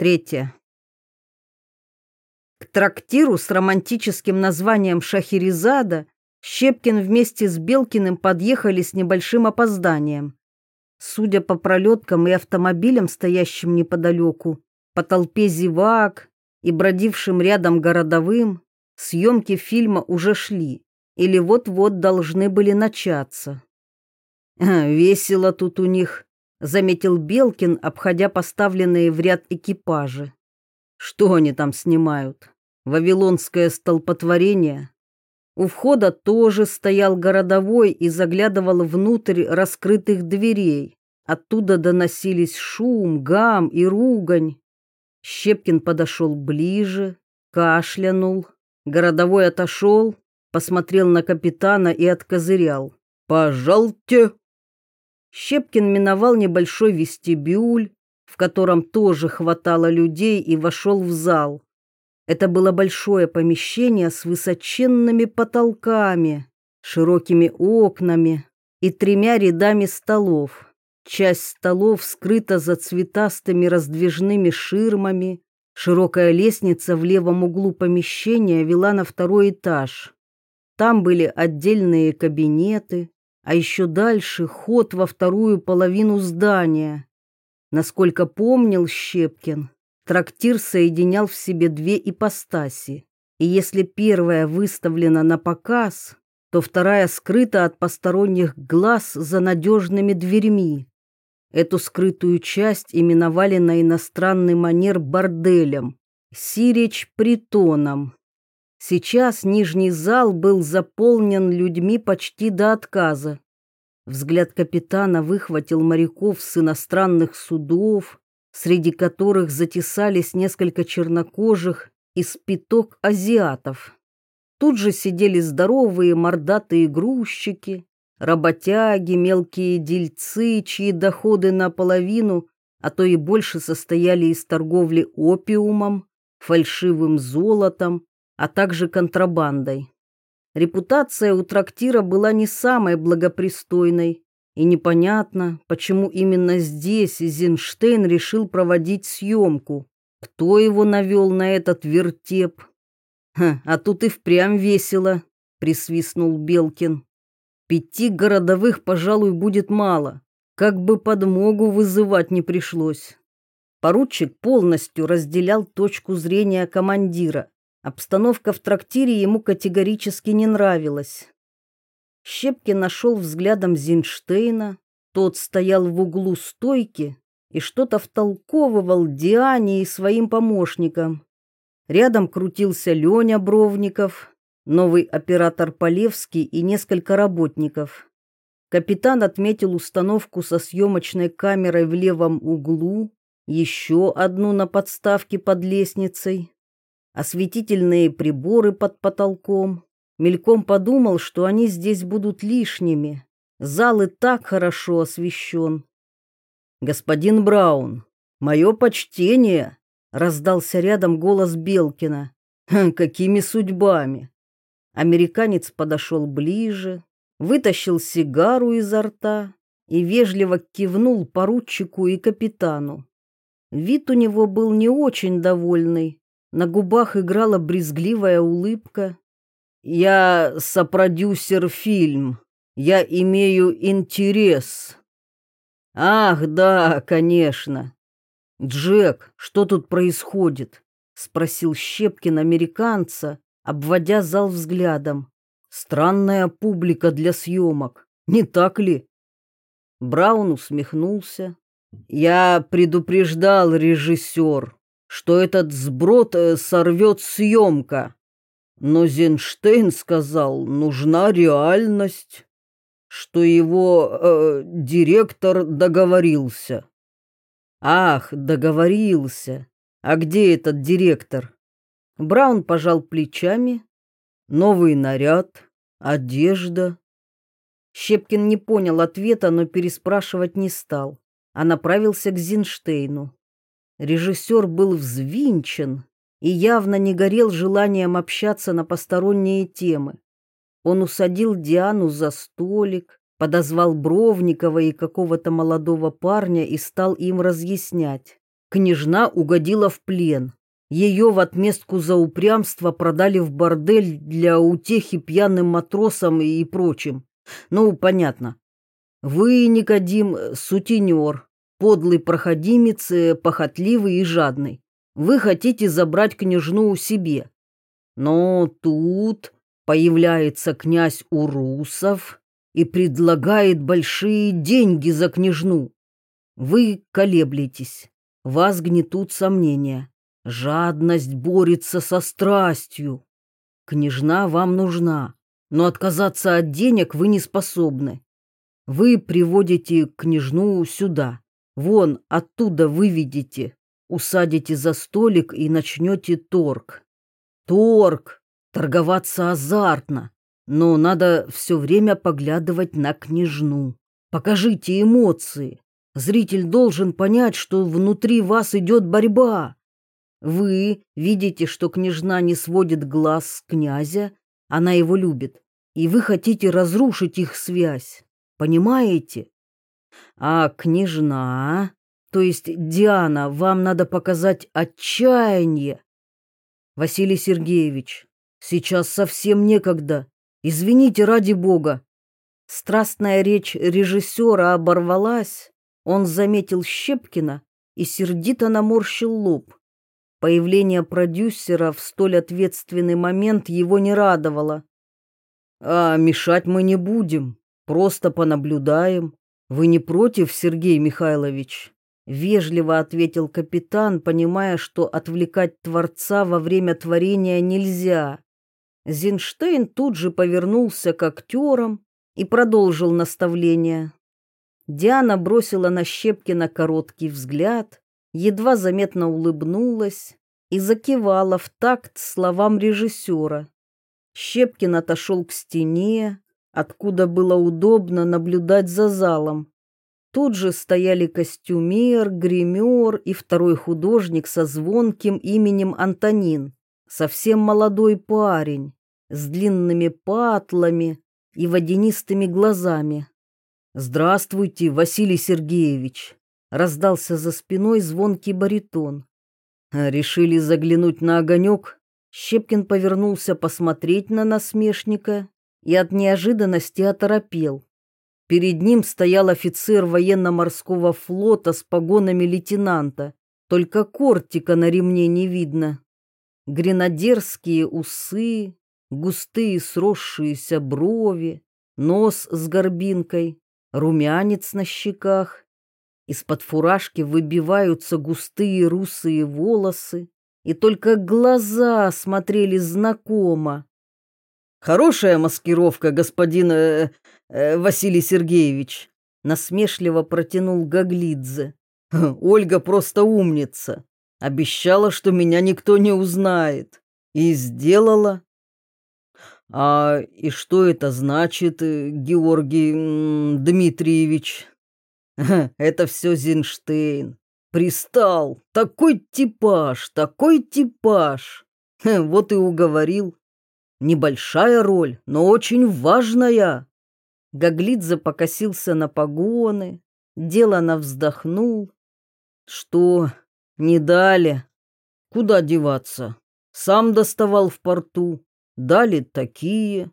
Третье. К трактиру с романтическим названием Шахерезада Щепкин вместе с Белкиным подъехали с небольшим опозданием. Судя по пролеткам и автомобилям, стоящим неподалеку, по толпе зевак и бродившим рядом городовым, съемки фильма уже шли или вот-вот должны были начаться. «Весело тут у них», заметил Белкин, обходя поставленные в ряд экипажи. Что они там снимают? Вавилонское столпотворение? У входа тоже стоял городовой и заглядывал внутрь раскрытых дверей. Оттуда доносились шум, гам и ругань. Щепкин подошел ближе, кашлянул. Городовой отошел, посмотрел на капитана и откозырял. «Пожалуйте!» Щепкин миновал небольшой вестибюль, в котором тоже хватало людей, и вошел в зал. Это было большое помещение с высоченными потолками, широкими окнами и тремя рядами столов. Часть столов скрыта за цветастыми раздвижными ширмами. Широкая лестница в левом углу помещения вела на второй этаж. Там были отдельные кабинеты, а еще дальше ход во вторую половину здания. Насколько помнил Щепкин, трактир соединял в себе две ипостаси, и если первая выставлена на показ, то вторая скрыта от посторонних глаз за надежными дверьми. Эту скрытую часть именовали на иностранный манер борделем, сиречь притоном. Сейчас нижний зал был заполнен людьми почти до отказа. Взгляд капитана выхватил моряков с иностранных судов, среди которых затесались несколько чернокожих и спиток азиатов. Тут же сидели здоровые мордатые грузчики, работяги, мелкие дельцы, чьи доходы наполовину, а то и больше состояли из торговли опиумом, фальшивым золотом а также контрабандой. Репутация у трактира была не самой благопристойной, и непонятно, почему именно здесь Зинштейн решил проводить съемку. Кто его навел на этот вертеп? Ха, а тут и впрямь весело, присвистнул Белкин. Пяти городовых, пожалуй, будет мало. Как бы подмогу вызывать не пришлось. Поручик полностью разделял точку зрения командира Обстановка в трактире ему категорически не нравилась. Щепки нашел взглядом Зинштейна. Тот стоял в углу стойки и что-то втолковывал Диане и своим помощникам. Рядом крутился Леня Бровников, новый оператор Полевский и несколько работников. Капитан отметил установку со съемочной камерой в левом углу, еще одну на подставке под лестницей осветительные приборы под потолком. Мельком подумал, что они здесь будут лишними. Зал и так хорошо освещен. «Господин Браун, мое почтение!» — раздался рядом голос Белкина. «Хм, «Какими судьбами?» Американец подошел ближе, вытащил сигару изо рта и вежливо кивнул поручику и капитану. Вид у него был не очень довольный, на губах играла брезгливая улыбка. «Я сопродюсер фильм. Я имею интерес». «Ах, да, конечно». «Джек, что тут происходит?» — спросил Щепкин американца, обводя зал взглядом. «Странная публика для съемок, не так ли?» Браун усмехнулся. «Я предупреждал режиссер что этот сброд э, сорвет съемка. Но Зинштейн сказал, нужна реальность, что его э, директор договорился. Ах, договорился. А где этот директор? Браун пожал плечами. Новый наряд, одежда. Щепкин не понял ответа, но переспрашивать не стал, а направился к Зинштейну. Режиссер был взвинчен и явно не горел желанием общаться на посторонние темы. Он усадил Диану за столик, подозвал Бровникова и какого-то молодого парня и стал им разъяснять. Княжна угодила в плен. Ее в отместку за упрямство продали в бордель для утехи пьяным матросам и прочим. Ну, понятно. Вы, Никодим, сутенер, подлый проходимец, похотливый и жадный. Вы хотите забрать княжну себе. Но тут появляется князь Урусов и предлагает большие деньги за княжну. Вы колеблетесь, вас гнетут сомнения. Жадность борется со страстью. Княжна вам нужна, но отказаться от денег вы не способны. Вы приводите княжну сюда, вон оттуда выведете, усадите за столик и начнете торг. Торг! Торговаться азартно, но надо все время поглядывать на княжну. Покажите эмоции. Зритель должен понять, что внутри вас идет борьба. Вы видите, что княжна не сводит глаз с князя, она его любит, и вы хотите разрушить их связь. Понимаете? А княжна, то есть Диана, вам надо показать отчаяние. Василий Сергеевич, сейчас совсем некогда. Извините ради бога. Страстная речь режиссера оборвалась. Он заметил Щепкина и сердито наморщил лоб. Появление продюсера в столь ответственный момент его не радовало. «А мешать мы не будем, просто понаблюдаем. Вы не против, Сергей Михайлович?» Вежливо ответил капитан, понимая, что отвлекать Творца во время творения нельзя. Зинштейн тут же повернулся к актерам и продолжил наставление. Диана бросила на Щепкина короткий взгляд, едва заметно улыбнулась и закивала в такт словам режиссера. Щепкин отошел к стене, откуда было удобно наблюдать за залом. Тут же стояли костюмер, гример и второй художник со звонким именем Антонин, совсем молодой парень, с длинными патлами и водянистыми глазами. «Здравствуйте, Василий Сергеевич!» Раздался за спиной звонкий баритон. Решили заглянуть на огонек. Щепкин повернулся посмотреть на насмешника и от неожиданности оторопел. Перед ним стоял офицер военно-морского флота с погонами лейтенанта, только кортика на ремне не видно. Гренадерские усы, густые сросшиеся брови, нос с горбинкой, румянец на щеках из-под фуражки выбиваются густые русые волосы, и только глаза смотрели знакомо. Хорошая маскировка, господин э, э, Василий Сергеевич, насмешливо протянул Гаглидзе. Ольга просто умница. Обещала, что меня никто не узнает. И сделала. А и что это значит, э, Георгий Дмитриевич? Это все Зинштейн. Пристал. Такой типаж, такой типаж. Вот и уговорил. Небольшая роль, но очень важная. Гаглидзе покосился на погоны, делано вздохнул. Что, не дали? Куда деваться? Сам доставал в порту. Дали такие.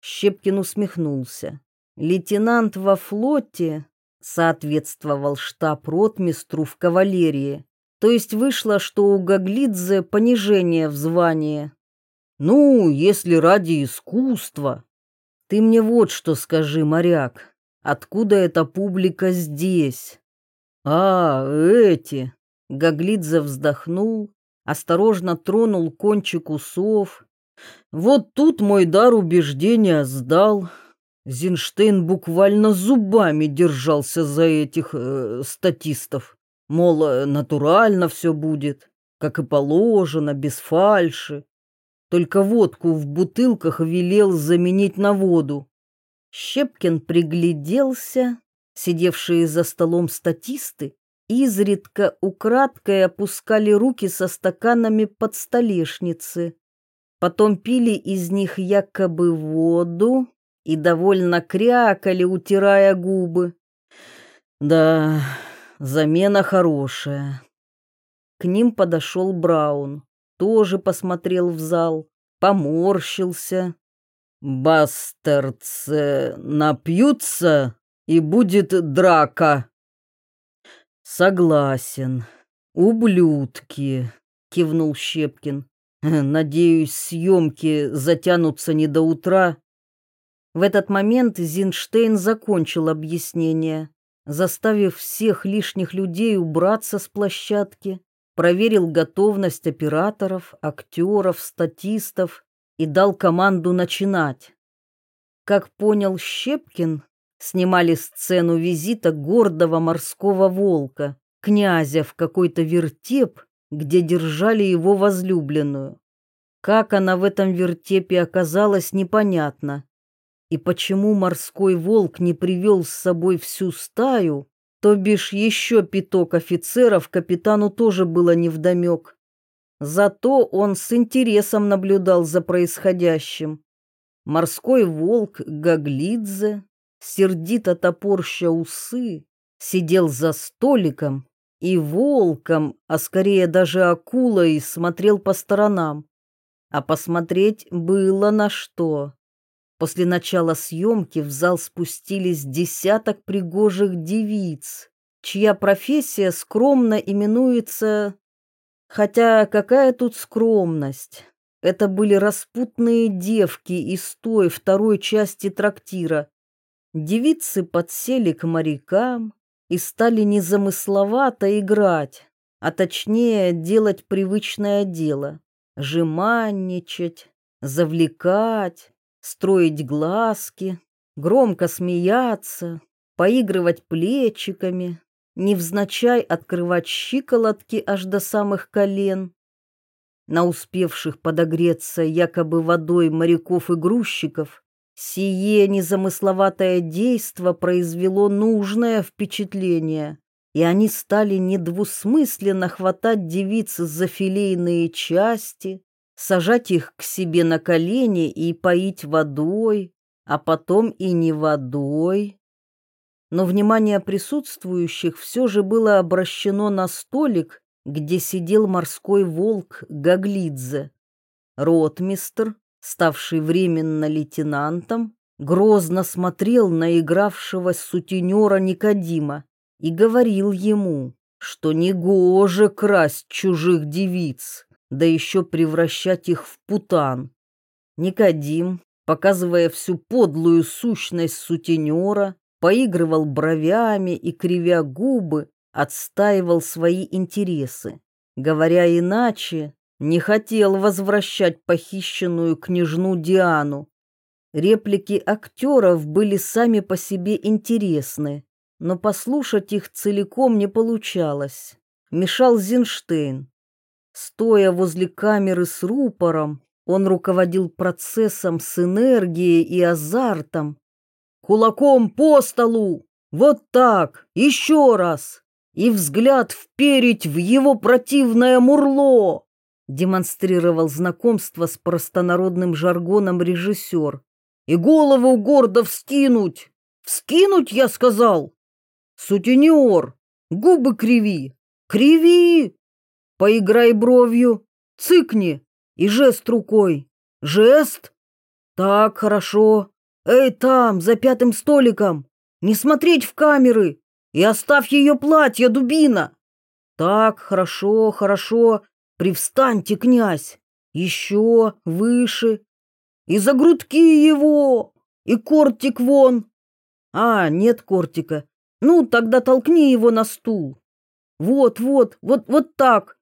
Щепкин усмехнулся. Лейтенант во флоте соответствовал штаб-ротмистру в кавалерии. То есть вышло, что у Гаглидзе понижение в звании. Ну, если ради искусства. Ты мне вот что скажи, моряк. Откуда эта публика здесь? А, эти. Гаглидзе вздохнул, осторожно тронул кончик усов. Вот тут мой дар убеждения сдал. Зинштейн буквально зубами держался за этих э, статистов. Мол, э, натурально все будет, как и положено, без фальши. Только водку в бутылках велел заменить на воду. Щепкин пригляделся, сидевшие за столом статисты, изредка украдкой опускали руки со стаканами под столешницы. Потом пили из них якобы воду, и довольно крякали, утирая губы. Да, замена хорошая, К ним подошел Браун, тоже посмотрел в зал, поморщился. «Бастардцы напьются, и будет драка». «Согласен. Ублюдки», — кивнул Щепкин. «Надеюсь, съемки затянутся не до утра». В этот момент Зинштейн закончил объяснение, заставив всех лишних людей убраться с площадки, проверил готовность операторов, актеров, статистов и дал команду начинать. Как понял Щепкин, снимали сцену визита гордого морского волка, князя в какой-то вертеп, где держали его возлюбленную. Как она в этом вертепе оказалась, непонятно. И почему морской волк не привел с собой всю стаю, то бишь еще пяток офицеров капитану тоже было невдомек. Зато он с интересом наблюдал за происходящим. Морской волк Гаглидзе, сердито топорща усы, сидел за столиком и волком, а скорее даже акулой, смотрел по сторонам. А посмотреть было на что. После начала съемки в зал спустились десяток пригожих девиц, чья профессия скромно именуется Хотя какая тут скромность? Это были распутные девки из той второй части трактира. Девицы подсели к морякам и стали незамысловато играть, а точнее делать привычное дело — жеманничать, завлекать, строить глазки, громко смеяться, поигрывать плечиками, невзначай открывать щиколотки аж до самых колен. На успевших подогреться якобы водой моряков и грузчиков сие незамысловатое действо произвело нужное впечатление, и они стали недвусмысленно хватать девиц за филейные части, сажать их к себе на колени и поить водой, а потом и не водой, но внимание присутствующих все же было обращено на столик, где сидел морской волк Гаглидзе. Ротмистр, ставший временно лейтенантом, грозно смотрел на игравшего сутенера Никодима и говорил ему, что негоже красть чужих девиц, да еще превращать их в путан. Никодим, показывая всю подлую сущность сутенера, поигрывал бровями и, кривя губы, отстаивал свои интересы. Говоря иначе, не хотел возвращать похищенную княжну Диану. Реплики актеров были сами по себе интересны, но послушать их целиком не получалось. Мешал Зинштейн. Стоя возле камеры с рупором, он руководил процессом с энергией и азартом, кулаком по столу, вот так, еще раз, и взгляд вперить в его противное мурло, демонстрировал знакомство с простонародным жаргоном режиссер. И голову гордо вскинуть. Вскинуть, я сказал. Сутенер, губы криви, криви. Поиграй бровью, цыкни и жест рукой. Жест? Так, хорошо. «Эй, там, за пятым столиком! Не смотреть в камеры! И оставь ее платье, дубина!» «Так, хорошо, хорошо. Привстаньте, князь! Еще выше! И за грудки его! И кортик вон!» «А, нет кортика. Ну, тогда толкни его на стул. Вот, вот, вот, вот так.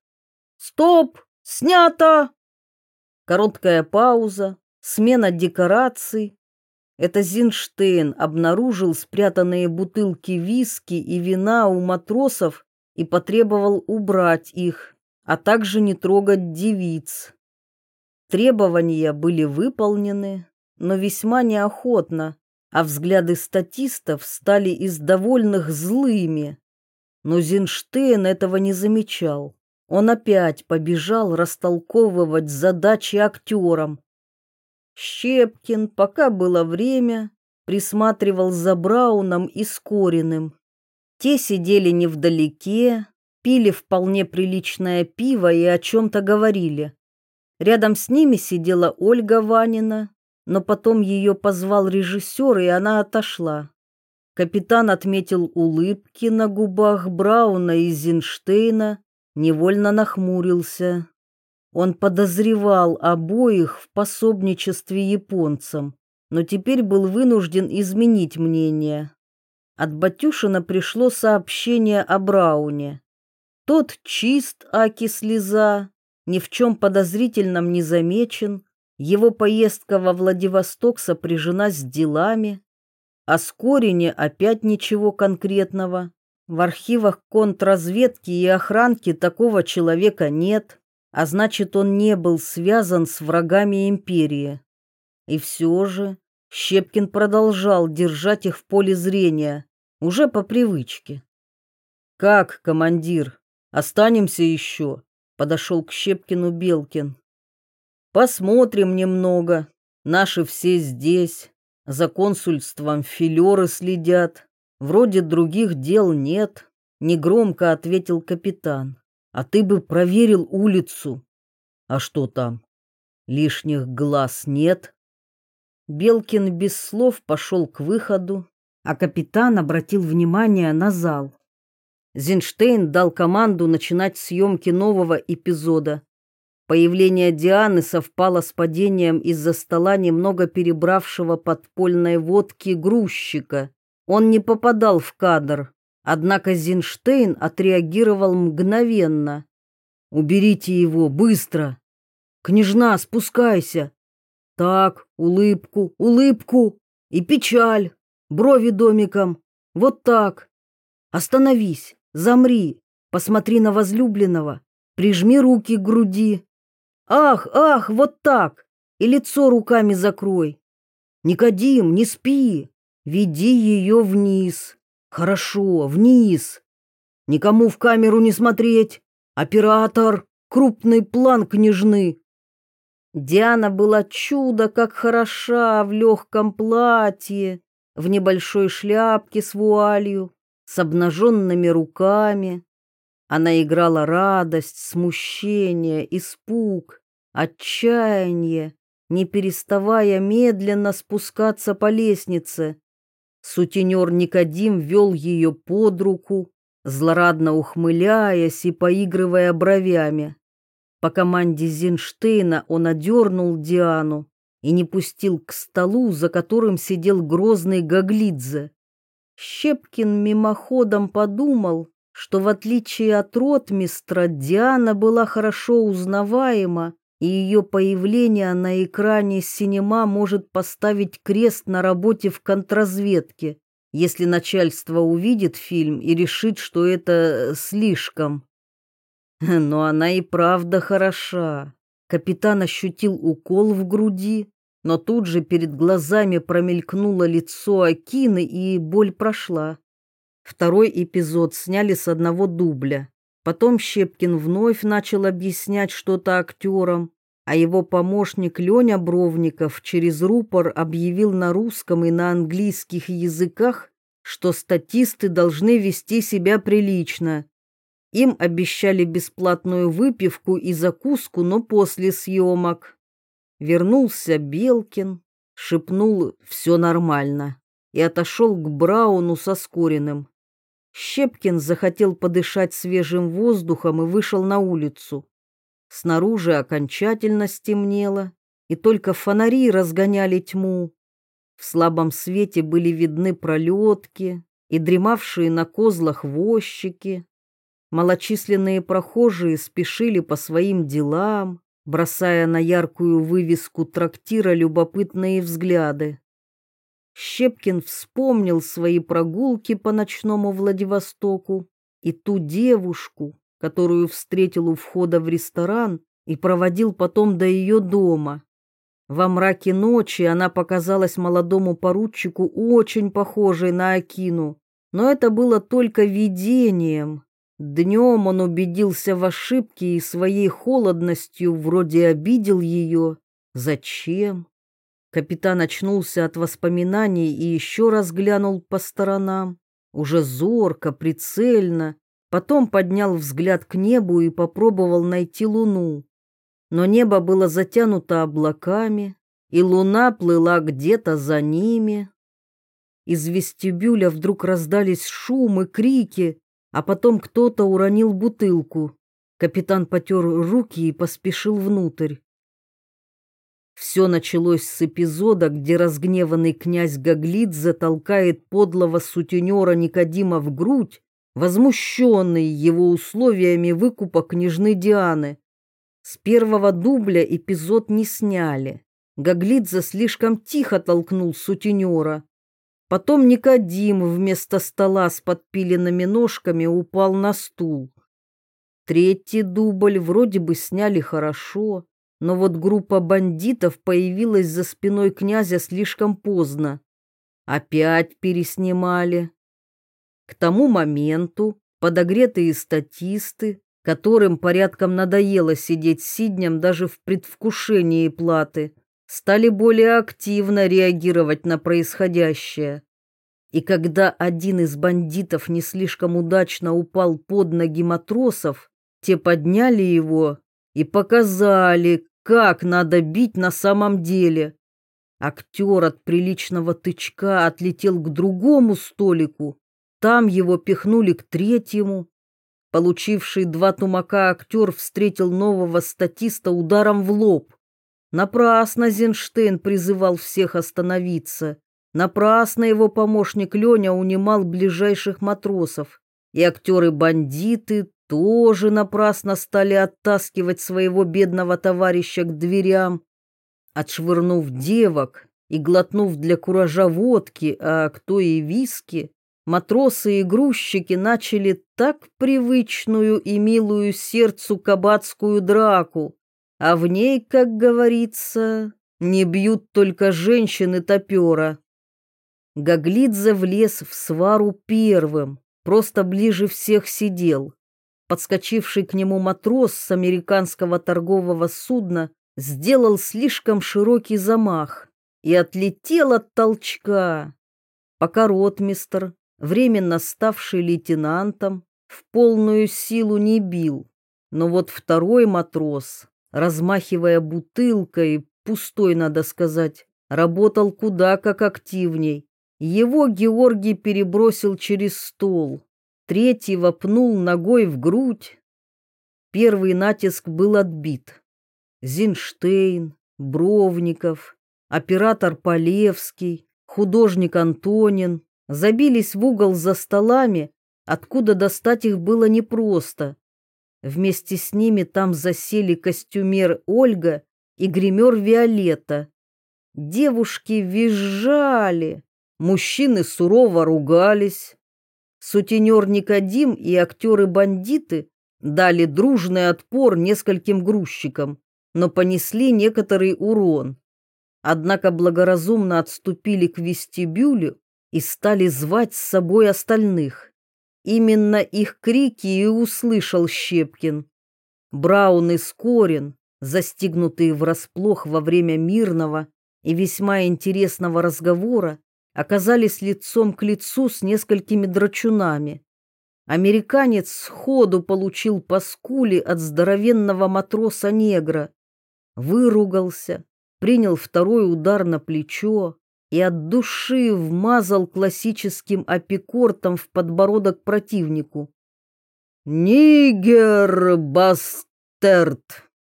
Стоп! Снято!» Короткая пауза, смена декораций, это Зинштейн обнаружил спрятанные бутылки виски и вина у матросов и потребовал убрать их, а также не трогать девиц. Требования были выполнены, но весьма неохотно, а взгляды статистов стали из довольных злыми. Но Зинштейн этого не замечал. Он опять побежал растолковывать задачи актерам, Щепкин, пока было время, присматривал за Брауном и Скориным. Те сидели невдалеке, пили вполне приличное пиво и о чем-то говорили. Рядом с ними сидела Ольга Ванина, но потом ее позвал режиссер, и она отошла. Капитан отметил улыбки на губах Брауна и Зинштейна, невольно нахмурился. Он подозревал обоих в пособничестве японцам, но теперь был вынужден изменить мнение. От Батюшина пришло сообщение о Брауне. Тот чист, аки слеза, ни в чем подозрительном не замечен, его поездка во Владивосток сопряжена с делами. О Скорине опять ничего конкретного. В архивах контрразведки и охранки такого человека нет, а значит, он не был связан с врагами империи. И все же Щепкин продолжал держать их в поле зрения, уже по привычке. «Как, командир, останемся еще?» — подошел к Щепкину Белкин. «Посмотрим немного. Наши все здесь. За консульством филеры следят. Вроде других дел нет», — негромко ответил капитан. «А ты бы проверил улицу». «А что там? Лишних глаз нет?» Белкин без слов пошел к выходу, а капитан обратил внимание на зал. Зинштейн дал команду начинать съемки нового эпизода. Появление Дианы совпало с падением из-за стола немного перебравшего подпольной водки грузчика. Он не попадал в кадр, однако Зинштейн отреагировал мгновенно. «Уберите его, быстро! Княжна, спускайся! Так, улыбку, улыбку и печаль!» брови домиком. Вот так. Остановись, замри, посмотри на возлюбленного, прижми руки к груди. Ах, ах, вот так. И лицо руками закрой. Никодим, не спи. Веди ее вниз. Хорошо, вниз. Никому в камеру не смотреть. Оператор, крупный план княжны. Диана была чудо как хороша в легком платье, в небольшой шляпке с вуалью, с обнаженными руками. Она играла радость, смущение, испуг, отчаяние, не переставая медленно спускаться по лестнице. Сутенер Никодим вел ее под руку, злорадно ухмыляясь и поигрывая бровями. По команде Зинштейна он одернул Диану, и не пустил к столу, за которым сидел грозный Гаглидзе. Щепкин мимоходом подумал, что в отличие от ротмистра Диана была хорошо узнаваема, и ее появление на экране синема может поставить крест на работе в контрразведке, если начальство увидит фильм и решит, что это слишком. Но она и правда хороша. Капитан ощутил укол в груди, но тут же перед глазами промелькнуло лицо Акины, и боль прошла. Второй эпизод сняли с одного дубля. Потом Щепкин вновь начал объяснять что-то актерам, а его помощник Леня Бровников через рупор объявил на русском и на английских языках, что статисты должны вести себя прилично. Им обещали бесплатную выпивку и закуску, но после съемок. Вернулся Белкин, шепнул «все нормально» и отошел к Брауну со Скориным. Щепкин захотел подышать свежим воздухом и вышел на улицу. Снаружи окончательно стемнело, и только фонари разгоняли тьму. В слабом свете были видны пролетки и дремавшие на козлах возчики. Малочисленные прохожие спешили по своим делам, бросая на яркую вывеску трактира любопытные взгляды. Щепкин вспомнил свои прогулки по ночному Владивостоку и ту девушку, которую встретил у входа в ресторан и проводил потом до ее дома. Во мраке ночи она показалась молодому поручику очень похожей на Акину, но это было только видением. Днем он убедился в ошибке и своей холодностью вроде обидел ее. Зачем? Капитан очнулся от воспоминаний и еще раз глянул по сторонам. Уже зорко, прицельно, Потом поднял взгляд к небу и попробовал найти луну. Но небо было затянуто облаками, и луна плыла где-то за ними. Из вестибюля вдруг раздались шум и крики, а потом кто-то уронил бутылку. Капитан потер руки и поспешил внутрь. Все началось с эпизода, где разгневанный князь Гаглидзе толкает подлого сутенера Никодима в грудь, возмущенный его условиями выкупа княжны Дианы. С первого дубля эпизод не сняли. Гаглидзе слишком тихо толкнул сутенера. Потом Никодим вместо стола с подпиленными ножками упал на стул. Третий дубль вроде бы сняли хорошо, но вот группа бандитов появилась за спиной князя слишком поздно. Опять переснимали. К тому моменту подогретые статисты, которым порядком надоело сидеть сиднем даже в предвкушении платы, стали более активно реагировать на происходящее. И когда один из бандитов не слишком удачно упал под ноги матросов, те подняли его и показали, как надо бить на самом деле. Актер от приличного тычка отлетел к другому столику, там его пихнули к третьему. Получивший два тумака актер встретил нового статиста ударом в лоб. Напрасно Зенштейн призывал всех остановиться. Напрасно его помощник Леня унимал ближайших матросов. И актеры-бандиты тоже напрасно стали оттаскивать своего бедного товарища к дверям. Отшвырнув девок и глотнув для куража водки, а кто и виски, матросы и грузчики начали так привычную и милую сердцу кабацкую драку, а в ней, как говорится, не бьют только женщины топера. Гаглидзе влез в свару первым, просто ближе всех сидел. Подскочивший к нему матрос с американского торгового судна сделал слишком широкий замах и отлетел от толчка. Пока ротмистр, временно ставший лейтенантом, в полную силу не бил. Но вот второй матрос, размахивая бутылкой, пустой, надо сказать, работал куда как активней. Его Георгий перебросил через стол, третьего пнул ногой в грудь. Первый натиск был отбит. Зинштейн, Бровников, оператор Полевский, художник Антонин, забились в угол за столами, откуда достать их было непросто. Вместе с ними там засели костюмер Ольга и гример Виолетта. Девушки визжали, мужчины сурово ругались. Сутенер Никодим и актеры-бандиты дали дружный отпор нескольким грузчикам, но понесли некоторый урон. Однако благоразумно отступили к вестибюлю и стали звать с собой остальных. Именно их крики и услышал Щепкин. Браун и Скорин, застигнутые врасплох во время мирного и весьма интересного разговора, оказались лицом к лицу с несколькими драчунами. Американец сходу получил по скуле от здоровенного матроса-негра, выругался, принял второй удар на плечо, и от души вмазал классическим апикортом в подбородок противнику. «Нигер, бастерд!»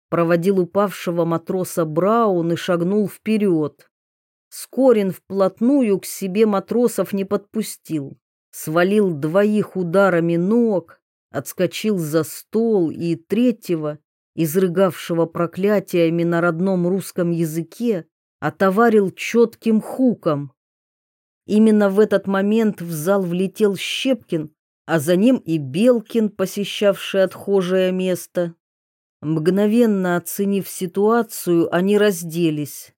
проводил упавшего матроса Браун и шагнул вперед. Скорин вплотную к себе матросов не подпустил, свалил двоих ударами ног, отскочил за стол и третьего, изрыгавшего проклятиями на родном русском языке, отоварил четким хуком. Именно в этот момент в зал влетел Щепкин, а за ним и Белкин, посещавший отхожее место. Мгновенно оценив ситуацию, они разделись.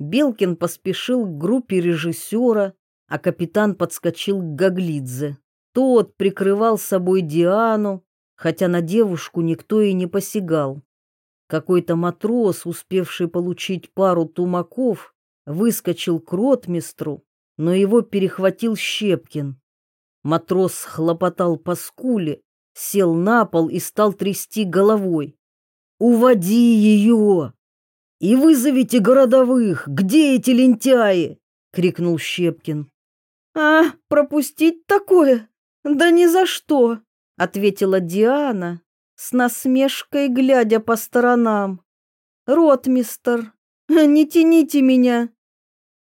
Белкин поспешил к группе режиссера, а капитан подскочил к Гаглидзе. Тот прикрывал собой Диану, хотя на девушку никто и не посягал. Какой-то матрос, успевший получить пару тумаков, выскочил к ротмистру, но его перехватил Щепкин. Матрос хлопотал по скуле, сел на пол и стал трясти головой. «Уводи ее! И вызовите городовых! Где эти лентяи?» — крикнул Щепкин. «А, пропустить такое? Да ни за что!» — ответила Диана, с насмешкой глядя по сторонам. «Ротмистер, не тяните меня!»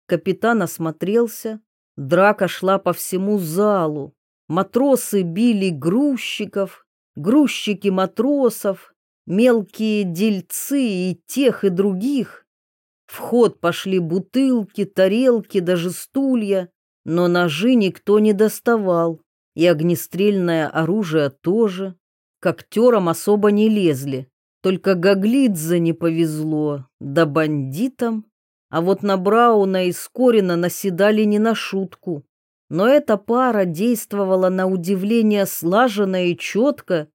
Капитан осмотрелся. Драка шла по всему залу. Матросы били грузчиков, грузчики матросов, мелкие дельцы и тех, и других. В ход пошли бутылки, тарелки, даже стулья, но ножи никто не доставал, и огнестрельное оружие тоже. Актерам особо не лезли, только Гаглидзе не повезло, да бандитам. А вот на Брауна и Скорина наседали не на шутку. Но эта пара действовала на удивление слаженно и четко.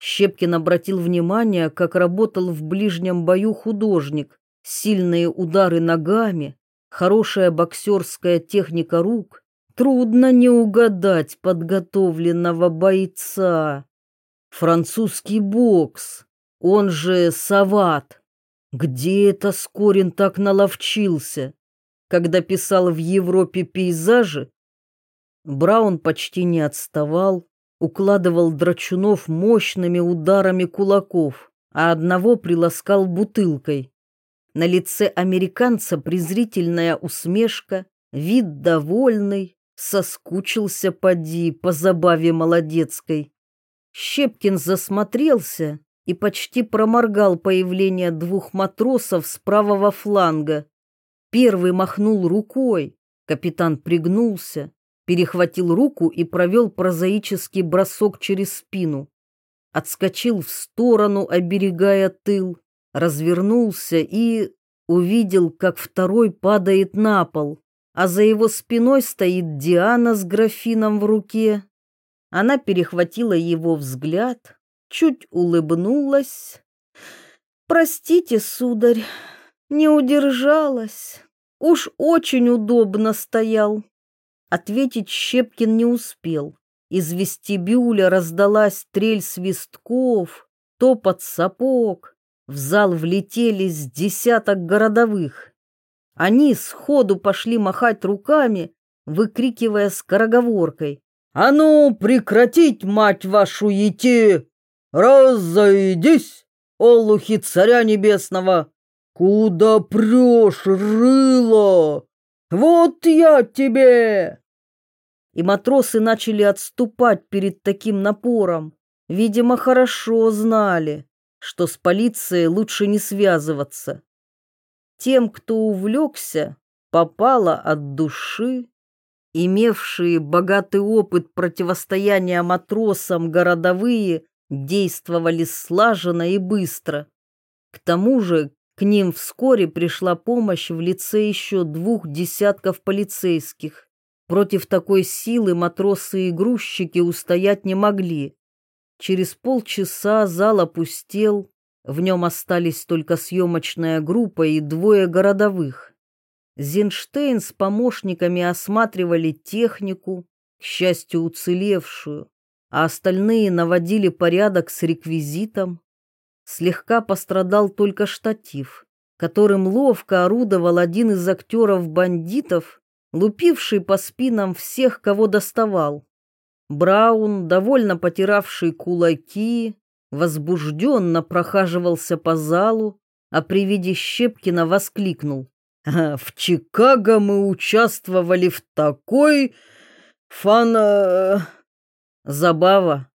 Щепкин обратил внимание, как работал в ближнем бою художник. Сильные удары ногами, хорошая боксерская техника рук. Трудно не угадать подготовленного бойца. Французский бокс, он же сават. Где это Скорин так наловчился? Когда писал в Европе пейзажи, Браун почти не отставал, укладывал драчунов мощными ударами кулаков, а одного приласкал бутылкой. На лице американца презрительная усмешка, вид довольный, соскучился поди по забаве молодецкой. Щепкин засмотрелся и почти проморгал появление двух матросов с правого фланга. Первый махнул рукой, капитан пригнулся, перехватил руку и провел прозаический бросок через спину. Отскочил в сторону, оберегая тыл, развернулся и увидел, как второй падает на пол, а за его спиной стоит Диана с графином в руке. Она перехватила его взгляд, чуть улыбнулась. «Простите, сударь, не удержалась. Уж очень удобно стоял». Ответить Щепкин не успел. Из вестибюля раздалась трель свистков, топот сапог. В зал влетели с десяток городовых. Они сходу пошли махать руками, выкрикивая скороговоркой. «А ну, прекратить, мать вашу, идти! Разойдись, олухи царя небесного! Куда прешь, рыло? Вот я тебе!» и матросы начали отступать перед таким напором. Видимо, хорошо знали, что с полицией лучше не связываться. Тем, кто увлекся, попало от души. Имевшие богатый опыт противостояния матросам городовые действовали слаженно и быстро. К тому же к ним вскоре пришла помощь в лице еще двух десятков полицейских. Против такой силы матросы и грузчики устоять не могли. Через полчаса зал опустел, в нем остались только съемочная группа и двое городовых. Зинштейн с помощниками осматривали технику, к счастью, уцелевшую, а остальные наводили порядок с реквизитом. Слегка пострадал только штатив, которым ловко орудовал один из актеров-бандитов, лупивший по спинам всех, кого доставал. Браун, довольно потиравший кулаки, возбужденно прохаживался по залу, а при виде Щепкина воскликнул. «В Чикаго мы участвовали в такой фан... Э, забава».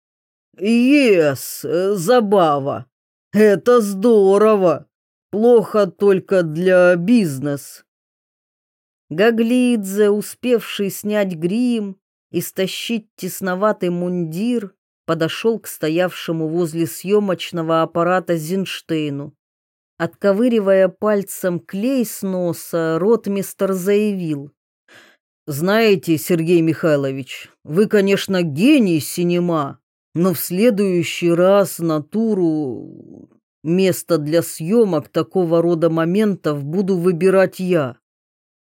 «Ес, забава. Это здорово. Плохо только для бизнес». Гаглидзе, успевший снять грим и стащить тесноватый мундир, подошел к стоявшему возле съемочного аппарата Зинштейну. Отковыривая пальцем клей с носа, ротмистер заявил. «Знаете, Сергей Михайлович, вы, конечно, гений синема, но в следующий раз натуру место для съемок такого рода моментов буду выбирать я.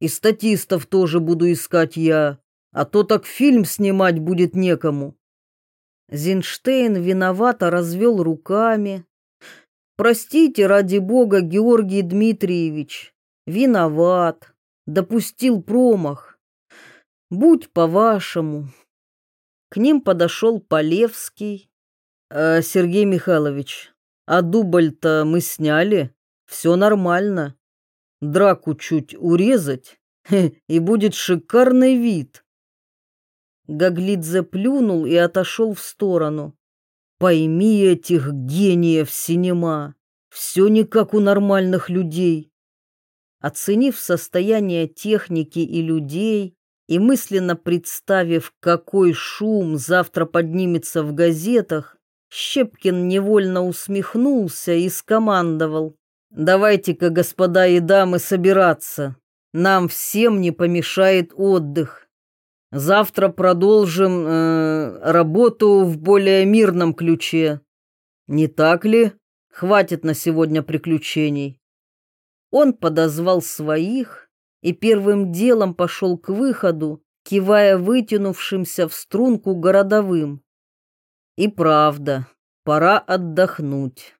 И статистов тоже буду искать я, а то так фильм снимать будет некому. Зинштейн виновато развел руками. «Простите, ради бога, Георгий Дмитриевич, виноват, допустил промах. Будь по-вашему». К ним подошел Полевский. «Э, «Сергей Михайлович, а дубль-то мы сняли, все нормально. Драку чуть урезать, и будет шикарный вид». Гаглидзе плюнул и отошел в сторону. Пойми этих гениев синема. Все не как у нормальных людей. Оценив состояние техники и людей и мысленно представив, какой шум завтра поднимется в газетах, Щепкин невольно усмехнулся и скомандовал. «Давайте-ка, господа и дамы, собираться. Нам всем не помешает отдых. Завтра продолжим э, работу в более мирном ключе. Не так ли? Хватит на сегодня приключений. Он подозвал своих и первым делом пошел к выходу, кивая вытянувшимся в струнку городовым. И правда, пора отдохнуть.